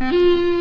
Música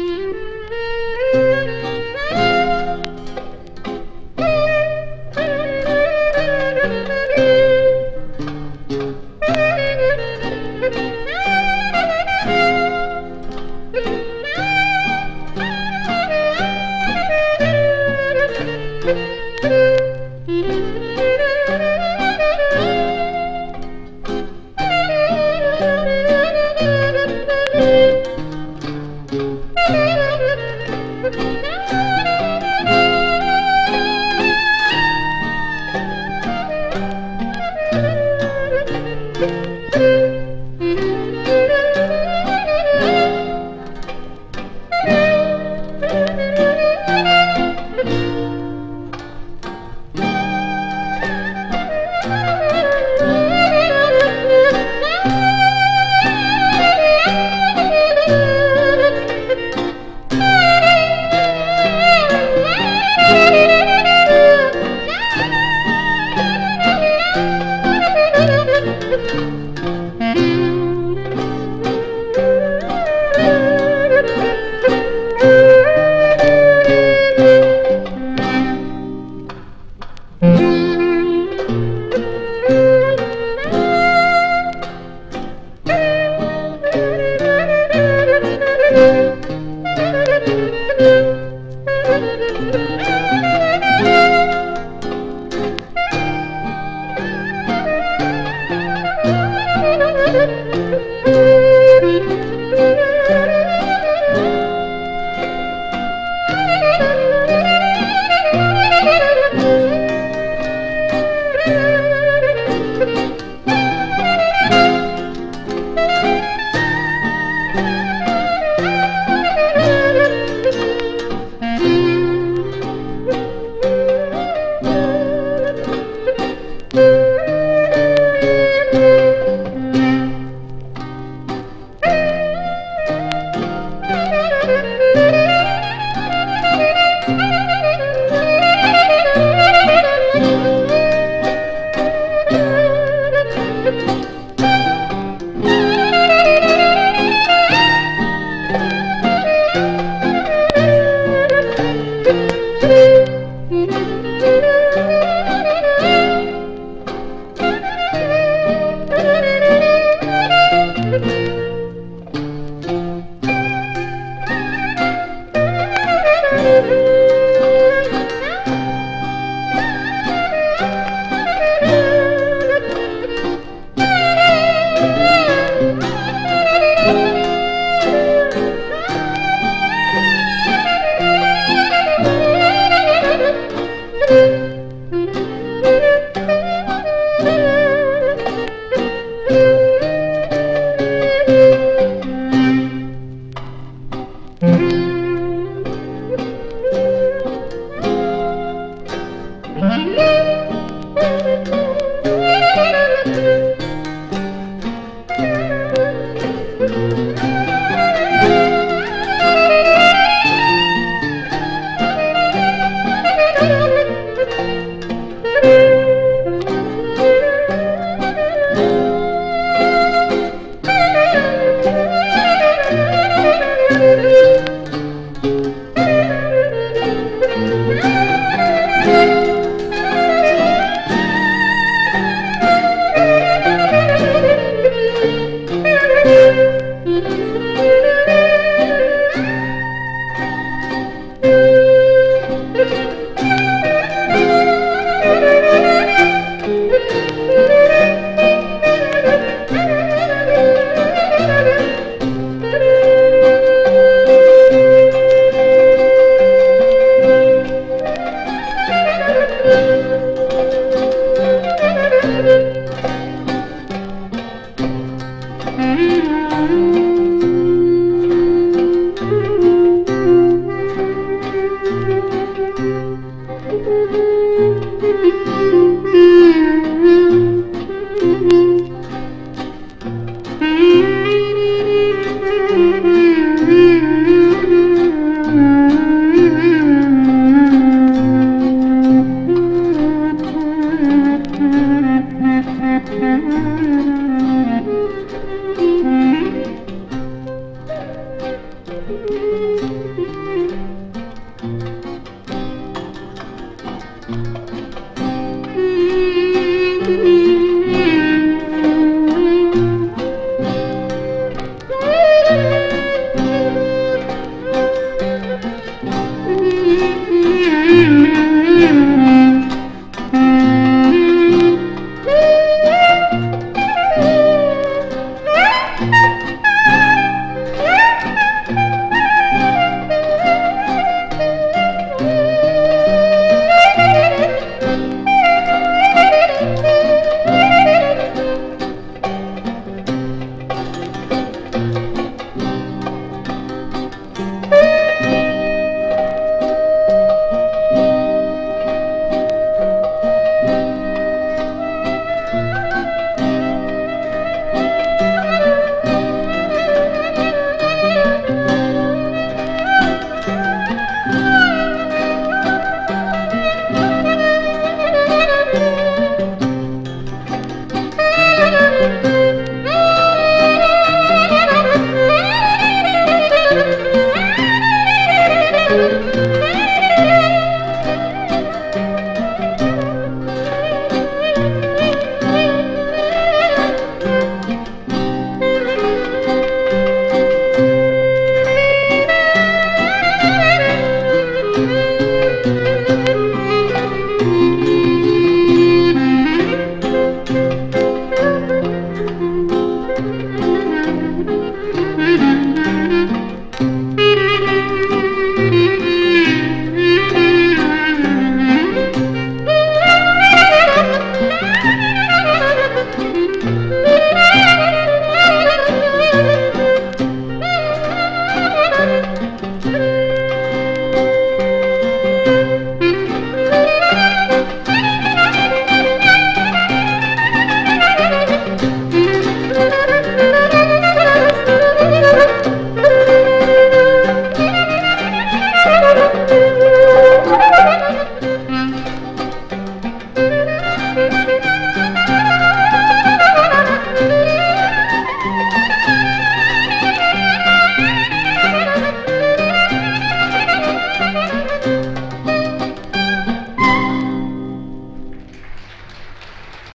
Mm-hmm.